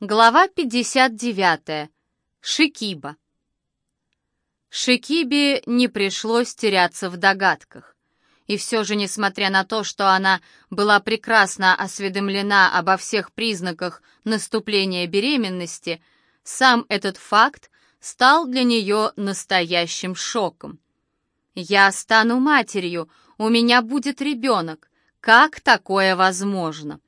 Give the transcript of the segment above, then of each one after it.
Глава 59. Шикиба. Шикибе не пришлось теряться в догадках. И все же, несмотря на то, что она была прекрасно осведомлена обо всех признаках наступления беременности, сам этот факт стал для нее настоящим шоком. «Я стану матерью, у меня будет ребенок. Как такое возможно?»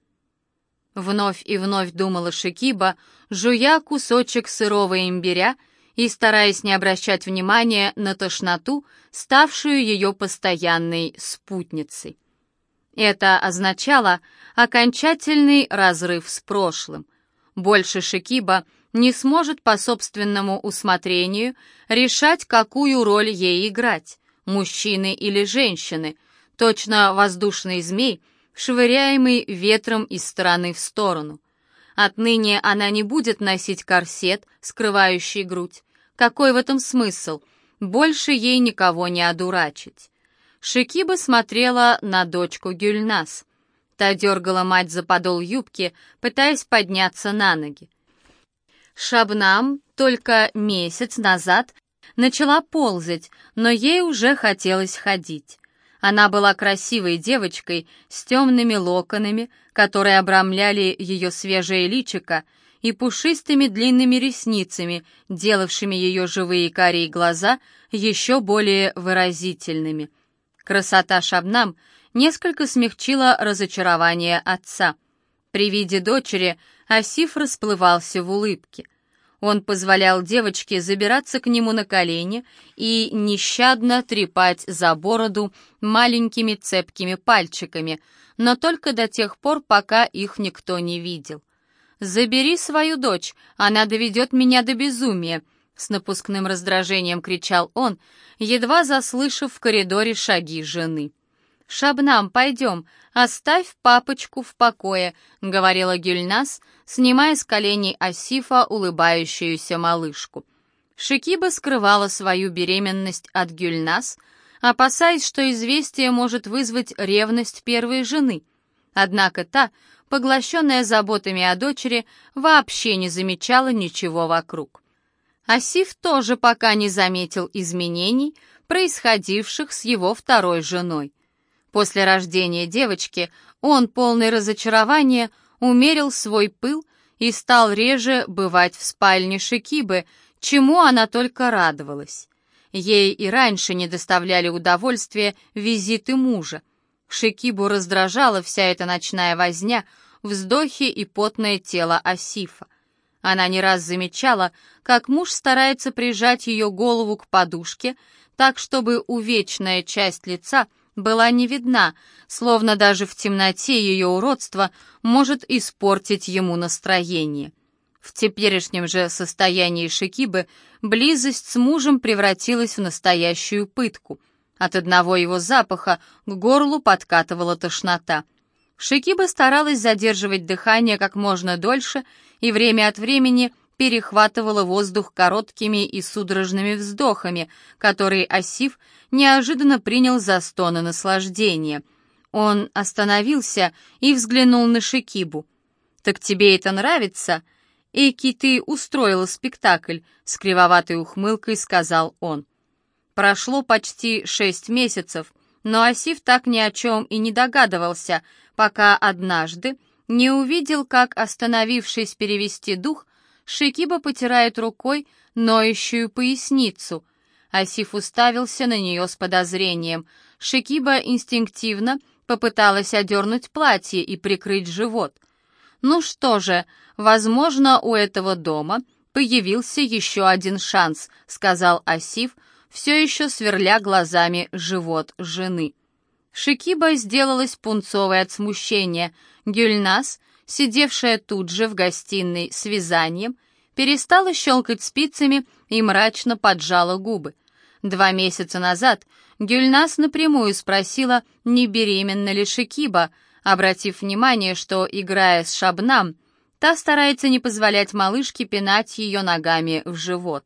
Вновь и вновь думала Шикиба, жуя кусочек сырого имбиря и стараясь не обращать внимания на тошноту, ставшую ее постоянной спутницей. Это означало окончательный разрыв с прошлым. Больше Шикиба не сможет по собственному усмотрению решать, какую роль ей играть, мужчины или женщины. Точно воздушный змей — швыряемый ветром из стороны в сторону. Отныне она не будет носить корсет, скрывающий грудь. Какой в этом смысл? Больше ей никого не одурачить. Шикиба смотрела на дочку Гюльнас. Та дергала мать за подол юбки, пытаясь подняться на ноги. Шабнам только месяц назад начала ползать, но ей уже хотелось ходить. Она была красивой девочкой с темными локонами, которые обрамляли ее свежее личико, и пушистыми длинными ресницами, делавшими ее живые карие глаза еще более выразительными. Красота Шабнам несколько смягчила разочарование отца. При виде дочери Асиф расплывался в улыбке — он позволял девочке забираться к нему на колени и нещадно трепать за бороду маленькими цепкими пальчиками, но только до тех пор, пока их никто не видел. «Забери свою дочь, она доведет меня до безумия», — с напускным раздражением кричал он, едва заслышав в коридоре шаги жены. «Шабнам, пойдем, оставь папочку в покое», — говорила Гюльнас, снимая с коленей Асифа улыбающуюся малышку. Шикиба скрывала свою беременность от Гюльнас, опасаясь, что известие может вызвать ревность первой жены. Однако та, поглощенная заботами о дочери, вообще не замечала ничего вокруг. Асиф тоже пока не заметил изменений, происходивших с его второй женой. После рождения девочки он, полный разочарования, умерил свой пыл и стал реже бывать в спальне Шикибы, чему она только радовалась. Ей и раньше не доставляли удовольствия визиты мужа. Шикибу раздражала вся эта ночная возня, вздохи и потное тело Асифа. Она не раз замечала, как муж старается прижать ее голову к подушке, так, чтобы увечная часть лица была не видна, словно даже в темноте ее уродство может испортить ему настроение. В теперешнем же состоянии Шикибы близость с мужем превратилась в настоящую пытку. От одного его запаха к горлу подкатывала тошнота. Шикиба старалась задерживать дыхание как можно дольше и время от времени перехватывала воздух короткими и судорожными вздохами, которые Асиф неожиданно принял за стоны наслаждения. Он остановился и взглянул на Шикибу. «Так тебе это нравится?» «Эки, ты устроила спектакль», — с кривоватой ухмылкой сказал он. Прошло почти шесть месяцев, но Асиф так ни о чем и не догадывался, пока однажды не увидел, как, остановившись перевести дух, Шикиба потирает рукой ноющую поясницу. Асиф уставился на нее с подозрением. Шикиба инстинктивно попыталась одернуть платье и прикрыть живот. Ну что же, возможно, у этого дома появился еще один шанс, сказал Асиф, все еще сверля глазами живот жены. Шикиба сделалась пунцовой от смущения. Гюльнас сидевшая тут же в гостиной с вязанием, перестала щелкать спицами и мрачно поджала губы. Два месяца назад Гюльнас напрямую спросила, не беременна ли Шикиба, обратив внимание, что, играя с Шабнам, та старается не позволять малышке пинать ее ногами в живот.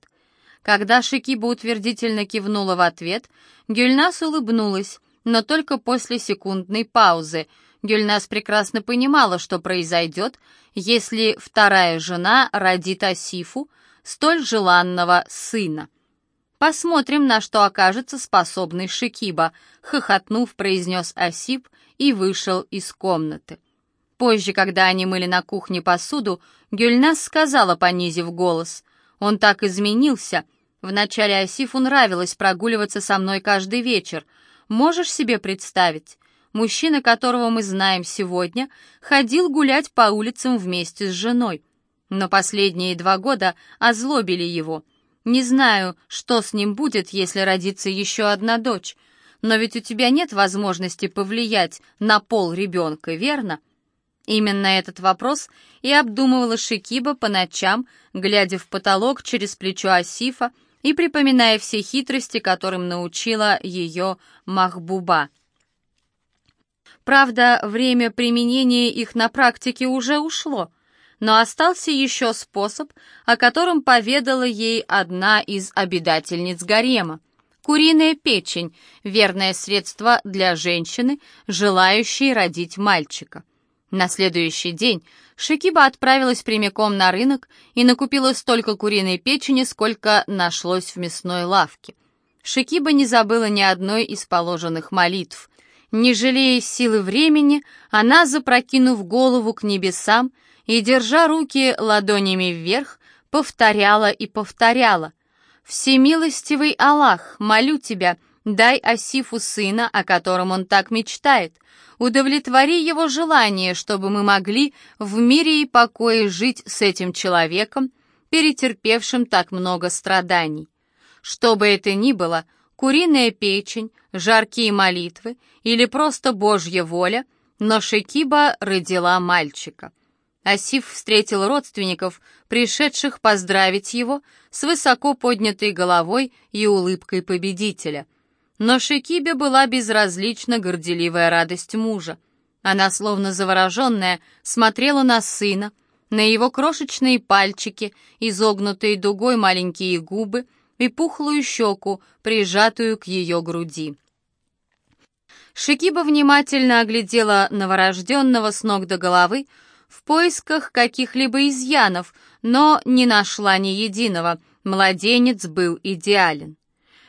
Когда Шикиба утвердительно кивнула в ответ, Гюльнас улыбнулась, но только после секундной паузы. Гюльнас прекрасно понимала, что произойдет, если вторая жена родит Асифу, столь желанного сына. «Посмотрим, на что окажется способный Шикиба», — хохотнув, произнес Асип и вышел из комнаты. Позже, когда они мыли на кухне посуду, Гюльнас сказала, понизив голос, «Он так изменился. Вначале Асифу нравилось прогуливаться со мной каждый вечер. Можешь себе представить? Мужчина, которого мы знаем сегодня, ходил гулять по улицам вместе с женой. Но последние два года озлобили его. Не знаю, что с ним будет, если родится еще одна дочь. Но ведь у тебя нет возможности повлиять на пол ребенка, верно?» Именно этот вопрос и обдумывала Шикиба по ночам, глядя в потолок через плечо Асифа и припоминая все хитрости, которым научила ее Махбуба. Правда, время применения их на практике уже ушло, но остался еще способ, о котором поведала ей одна из обитательниц гарема. Куриная печень – верное средство для женщины, желающей родить мальчика. На следующий день Шикиба отправилась прямиком на рынок и накупила столько куриной печени, сколько нашлось в мясной лавке. Шикиба не забыла ни одной из положенных молитв. Не жалея силы времени, она, запрокинув голову к небесам и, держа руки ладонями вверх, повторяла и повторяла. «Всемилостивый Аллах, молю тебя, дай Асифу сына, о котором он так мечтает. Удовлетвори его желание, чтобы мы могли в мире и покое жить с этим человеком, перетерпевшим так много страданий. Что бы это ни было, куриная печень, жаркие молитвы или просто Божья воля, но Шекиба родила мальчика. Асиф встретил родственников, пришедших поздравить его, с высоко поднятой головой и улыбкой победителя. Но Шекибе была безразлична горделивая радость мужа. Она, словно завороженная, смотрела на сына, на его крошечные пальчики, изогнутые дугой маленькие губы и пухлую щеку, прижатую к ее груди. Шикиба внимательно оглядела новорожденного с ног до головы в поисках каких-либо изъянов, но не нашла ни единого. Младенец был идеален.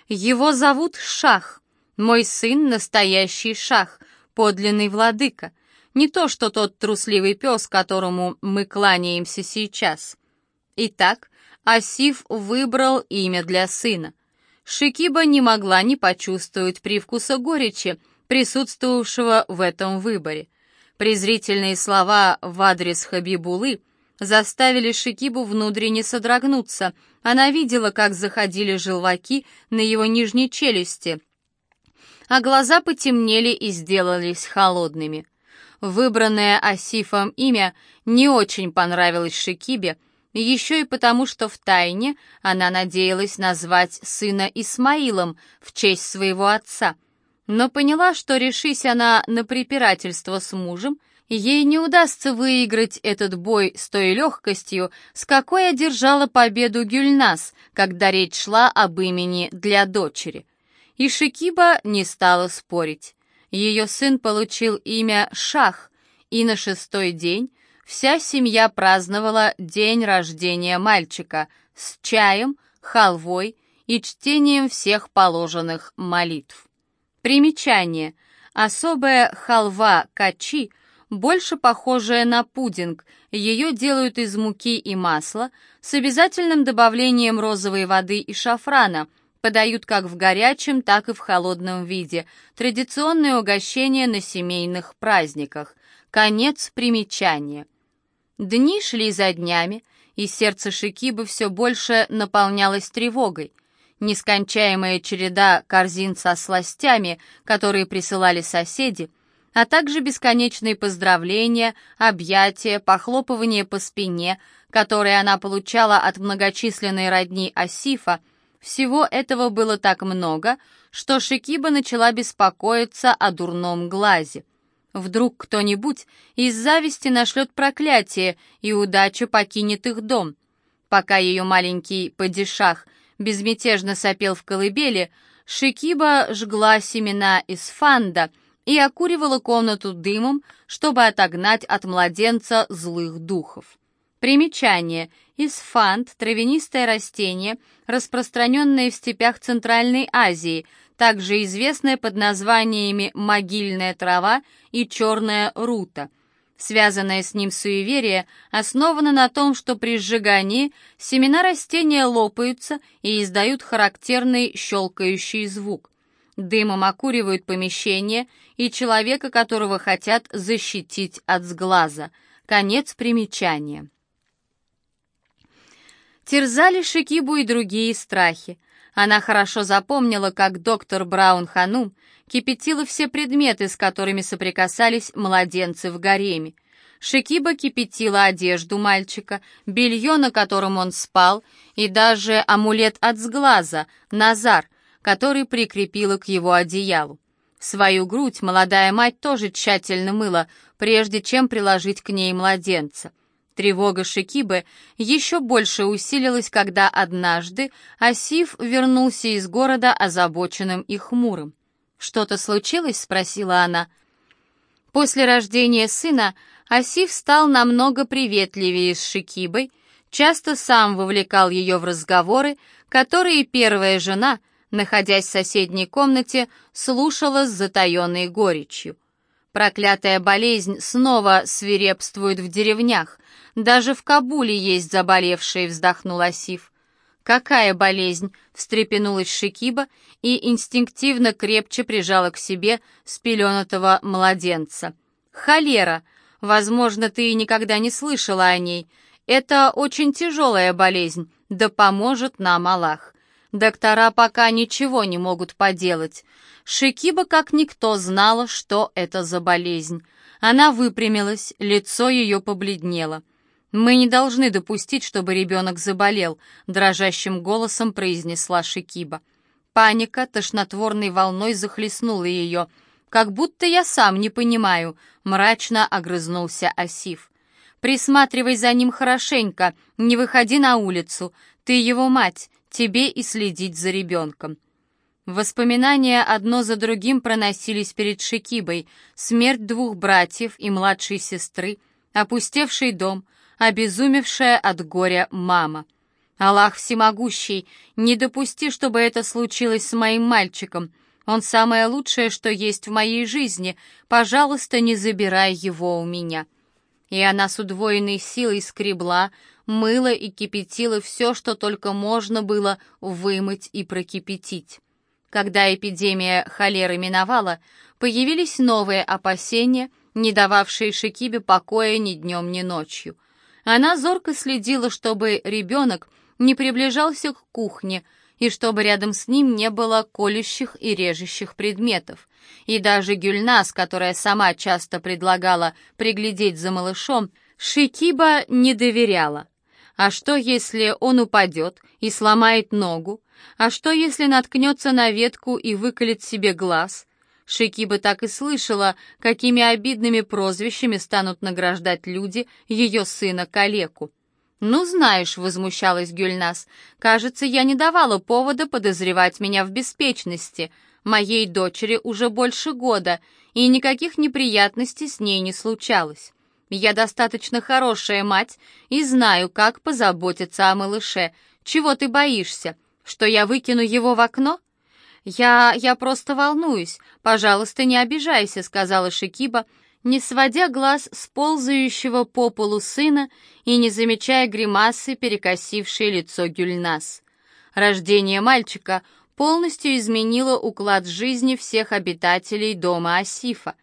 Его зовут Шах. Мой сын — настоящий Шах, подлинный владыка. Не то, что тот трусливый пес, которому мы кланяемся сейчас. Итак, Асиф выбрал имя для сына. Шикиба не могла не почувствовать привкуса горечи, присутствовавшего в этом выборе. Презрительные слова в адрес Хабибулы — заставили Шикибу внутренне содрогнуться. Она видела, как заходили желваки на его нижней челюсти, а глаза потемнели и сделались холодными. Выбранное Асифом имя не очень понравилось Шикибе, еще и потому, что в тайне она надеялась назвать сына Исмаилом в честь своего отца, но поняла, что решись она на препирательство с мужем, Ей не удастся выиграть этот бой с той легкостью, с какой одержала победу Гюльнас, когда речь шла об имени для дочери. И Шикиба не стала спорить. Ее сын получил имя Шах, и на шестой день вся семья праздновала день рождения мальчика с чаем, халвой и чтением всех положенных молитв. Примечание. Особая халва качи – больше похожая на пудинг. Ее делают из муки и масла с обязательным добавлением розовой воды и шафрана. Подают как в горячем, так и в холодном виде. Традиционное угощение на семейных праздниках. Конец примечания. Дни шли за днями, и сердце Шикибы все больше наполнялось тревогой. Нескончаемая череда корзин со сластями, которые присылали соседи — а также бесконечные поздравления, объятия, похлопывания по спине, которые она получала от многочисленной родни Асифа, всего этого было так много, что Шикиба начала беспокоиться о дурном глазе. Вдруг кто-нибудь из зависти нашлет проклятие, и удача покинет их дом. Пока ее маленький падишах безмятежно сопел в колыбели, Шикиба жгла семена из фанда — и окуривала комнату дымом, чтобы отогнать от младенца злых духов. Примечание. Исфант – травянистое растение, распространенное в степях Центральной Азии, также известное под названиями могильная трава и черная рута. Связанное с ним суеверие основано на том, что при сжигании семена растения лопаются и издают характерный щелкающий звук. Дымом окуривают помещение и человека, которого хотят защитить от сглаза. Конец примечания. Терзали Шикибу и другие страхи. Она хорошо запомнила, как доктор Браун Ханум кипятила все предметы, с которыми соприкасались младенцы в гареме. Шикиба кипятила одежду мальчика, белье, на котором он спал, и даже амулет от сглаза, назар, который прикрепила к его одеялу. Свою грудь молодая мать тоже тщательно мыла, прежде чем приложить к ней младенца. Тревога Шикибы еще больше усилилась, когда однажды Асиф вернулся из города озабоченным и хмурым. «Что-то случилось?» — спросила она. После рождения сына Асиф стал намного приветливее с Шикибой, часто сам вовлекал ее в разговоры, которые первая жена, находясь в соседней комнате, слушала с затаенной горечью. Проклятая болезнь снова свирепствует в деревнях. Даже в Кабуле есть заболевшие, вздохнул Асиф. «Какая болезнь?» — встрепенулась Шикиба и инстинктивно крепче прижала к себе спеленатого младенца. «Холера. Возможно, ты никогда не слышала о ней. Это очень тяжелая болезнь, да поможет нам Аллах. Доктора пока ничего не могут поделать. Шикиба как никто знала, что это за болезнь. Она выпрямилась, лицо ее побледнело. «Мы не должны допустить, чтобы ребенок заболел», — дрожащим голосом произнесла Шикиба. Паника тошнотворной волной захлестнула ее. «Как будто я сам не понимаю», — мрачно огрызнулся Асиф. «Присматривай за ним хорошенько, не выходи на улицу. Ты его мать, тебе и следить за ребенком». Воспоминания одно за другим проносились перед Шикибой. Смерть двух братьев и младшей сестры, опустевший дом, обезумевшая от горя мама. Аллах всемогущий, не допусти, чтобы это случилось с моим мальчиком. Он самое лучшее, что есть в моей жизни. Пожалуйста, не забирай его у меня. И она с удвоенной силой скребла, мыла и кипятила все, что только можно было вымыть и прокипятить. Когда эпидемия холеры миновала, появились новые опасения, не дававшие Шикибе покоя ни днем, ни ночью. Она зорко следила, чтобы ребенок не приближался к кухне, и чтобы рядом с ним не было колющих и режущих предметов. И даже Гюльнас, которая сама часто предлагала приглядеть за малышом, Шикиба не доверяла. А что, если он упадет и сломает ногу? А что, если наткнется на ветку и выколет себе глаз? Шикиба так и слышала, какими обидными прозвищами станут награждать люди ее сына-калеку. «Ну, знаешь», — возмущалась Гюльнас, — «кажется, я не давала повода подозревать меня в беспечности. Моей дочери уже больше года, и никаких неприятностей с ней не случалось. Я достаточно хорошая мать и знаю, как позаботиться о малыше. Чего ты боишься? Что я выкину его в окно?» «Я... я просто волнуюсь. Пожалуйста, не обижайся», — сказала Шикиба, не сводя глаз с ползающего по полу сына и не замечая гримасы, перекосившей лицо Гюльнас. Рождение мальчика полностью изменило уклад жизни всех обитателей дома Асифа.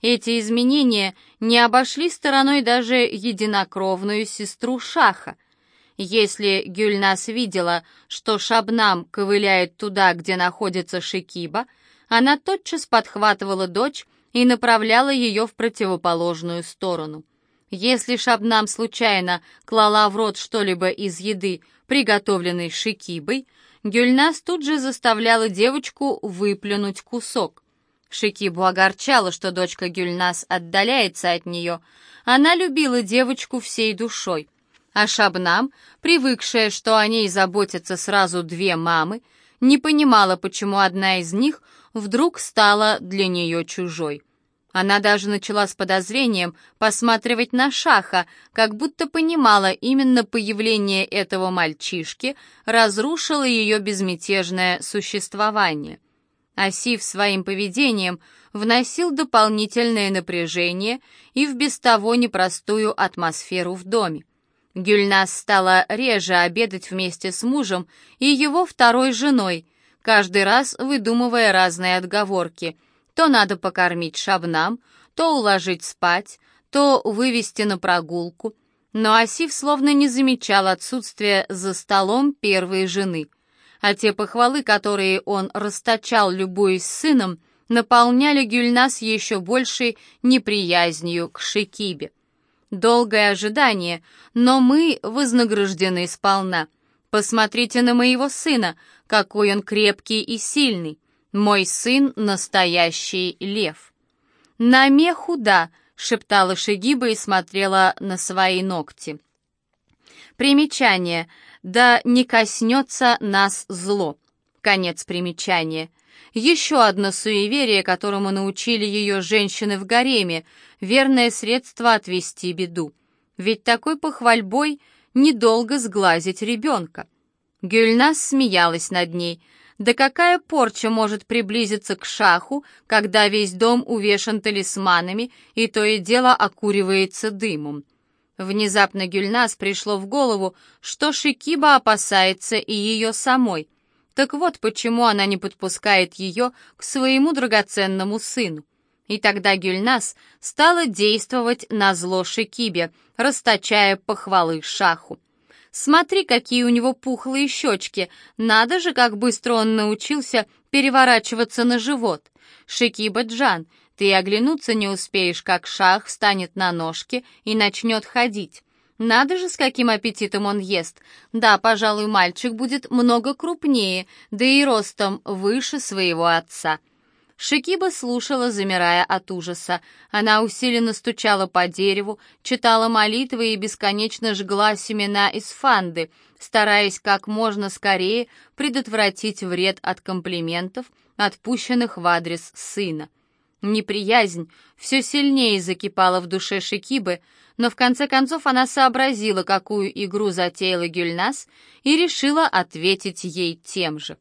Эти изменения не обошли стороной даже единокровную сестру Шаха — если Гюльнас видела, что Шабнам ковыляет туда, где находится Шикиба, она тотчас подхватывала дочь и направляла ее в противоположную сторону. Если Шабнам случайно клала в рот что-либо из еды, приготовленной Шикибой, Гюльнас тут же заставляла девочку выплюнуть кусок. Шикибу огорчало, что дочка Гюльнас отдаляется от нее. Она любила девочку всей душой — а Шабнам, привыкшая, что о ней заботятся сразу две мамы, не понимала, почему одна из них вдруг стала для нее чужой. Она даже начала с подозрением посматривать на Шаха, как будто понимала, именно появление этого мальчишки разрушило ее безмятежное существование. Асиф своим поведением вносил дополнительное напряжение и в без того непростую атмосферу в доме. Гюльнас стала реже обедать вместе с мужем и его второй женой, каждый раз выдумывая разные отговорки. То надо покормить шабнам, то уложить спать, то вывести на прогулку. Но Асиф словно не замечал отсутствия за столом первой жены. А те похвалы, которые он расточал, любуясь сыном, наполняли Гюльнас еще большей неприязнью к Шекибе. Долгое ожидание, но мы вознаграждены сполна. Посмотрите на моего сына, какой он крепкий и сильный. Мой сын — настоящий лев. На меху да, шептала Шегиба и смотрела на свои ногти. Примечание. Да не коснется нас зло. Конец примечания. Еще одно суеверие, которому научили ее женщины в гареме, верное средство отвести беду. Ведь такой похвальбой недолго сглазить ребенка. Гюльнас смеялась над ней. Да какая порча может приблизиться к шаху, когда весь дом увешан талисманами и то и дело окуривается дымом? Внезапно Гюльнас пришло в голову, что Шикиба опасается и ее самой — так вот почему она не подпускает ее к своему драгоценному сыну. И тогда Гюльнас стала действовать на зло Шекибе, расточая похвалы Шаху. «Смотри, какие у него пухлые щечки! Надо же, как быстро он научился переворачиваться на живот! Шекиба Джан, ты оглянуться не успеешь, как Шах встанет на ножки и начнет ходить. Надо же, с каким аппетитом он ест. Да, пожалуй, мальчик будет много крупнее, да и ростом выше своего отца. Шикиба слушала, замирая от ужаса. Она усиленно стучала по дереву, читала молитвы и бесконечно жгла семена из фанды, стараясь как можно скорее предотвратить вред от комплиментов, отпущенных в адрес сына. Неприязнь все сильнее закипала в душе Шикибы, но в конце концов она сообразила, какую игру затеяла Гюльнас, и решила ответить ей тем же.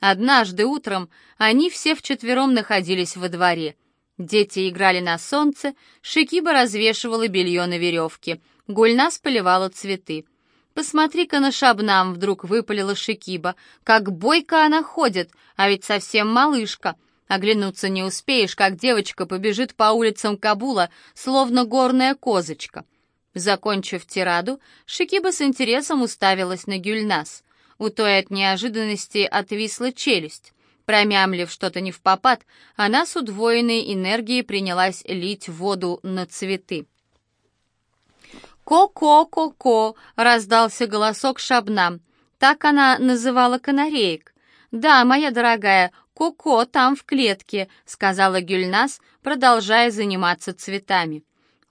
Однажды утром они все вчетвером находились во дворе. Дети играли на солнце, Шикиба развешивала белье на веревке, Гульнас поливала цветы. «Посмотри-ка на Шабнам!» — вдруг выпалила Шикиба. «Как бойко она ходит, а ведь совсем малышка!» Оглянуться не успеешь, как девочка побежит по улицам Кабула, словно горная козочка. Закончив тираду, Шикиба с интересом уставилась на Гюльнас. У той от неожиданности отвисла челюсть. Промямлив что-то не в попад, она с удвоенной энергией принялась лить воду на цветы. «Ко-ко-ко-ко!» — раздался голосок Шабнам. Так она называла канареек. «Да, моя дорогая, «Коко там в клетке», — сказала Гюльнас, продолжая заниматься цветами.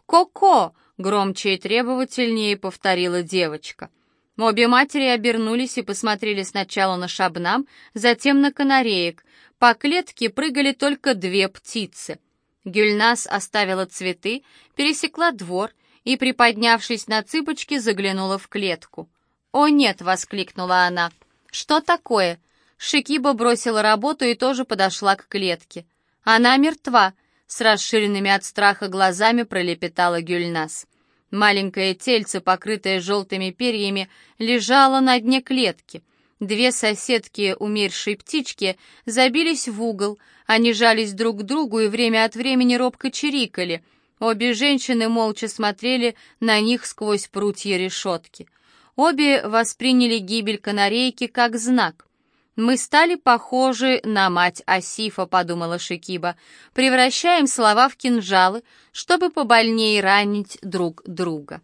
«Коко!» — громче и требовательнее повторила девочка. Обе матери обернулись и посмотрели сначала на Шабнам, затем на канареек. По клетке прыгали только две птицы. Гюльнас оставила цветы, пересекла двор и, приподнявшись на цыпочки, заглянула в клетку. «О нет!» — воскликнула она. «Что такое?» Шикиба бросила работу и тоже подошла к клетке. «Она мертва», — с расширенными от страха глазами пролепетала Гюльнас. Маленькое тельце, покрытое желтыми перьями, лежало на дне клетки. Две соседки умершей птички забились в угол, они жались друг к другу и время от времени робко чирикали. Обе женщины молча смотрели на них сквозь прутья решетки. Обе восприняли гибель канарейки как знак — «Мы стали похожи на мать Асифа», — подумала Шикиба. «Превращаем слова в кинжалы, чтобы побольнее ранить друг друга».